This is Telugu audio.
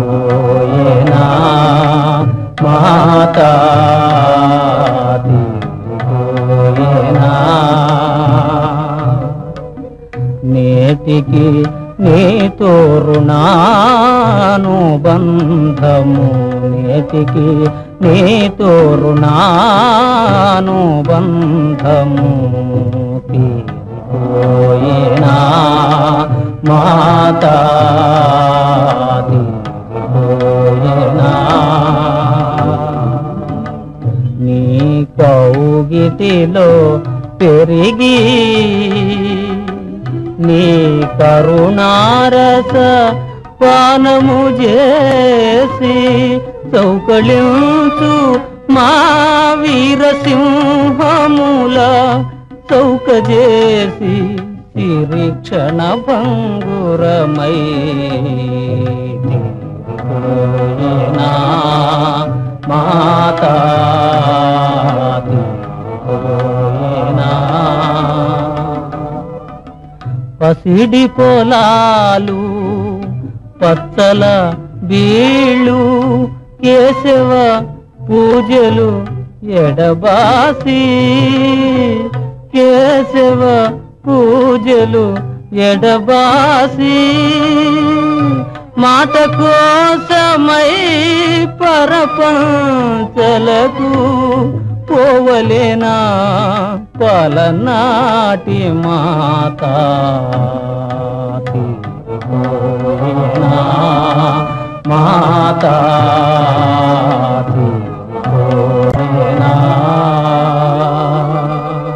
పోయేనా? మాతా పోయేనా నేటికి నీతో రుణాను బంధము. నేటికి నీతో రుణాను బంధము. తీరిపోయేనా మాతా కౌగిటిలో పెరిగి నీ కరుణారస పానము చేసి చౌకళించు మా వీరసింహముల చౌక చేసి తిరిక్షణ భంగురమై పసిడి పొలాలు పచ్చల బీళ్ళు కేశవ పూజలు ఎడబాసి కేశవ పూజలు ఎడబాసి. మాట కోసమై పరపంచలకు పోవలేనా? పలనాటి మాత మాతా.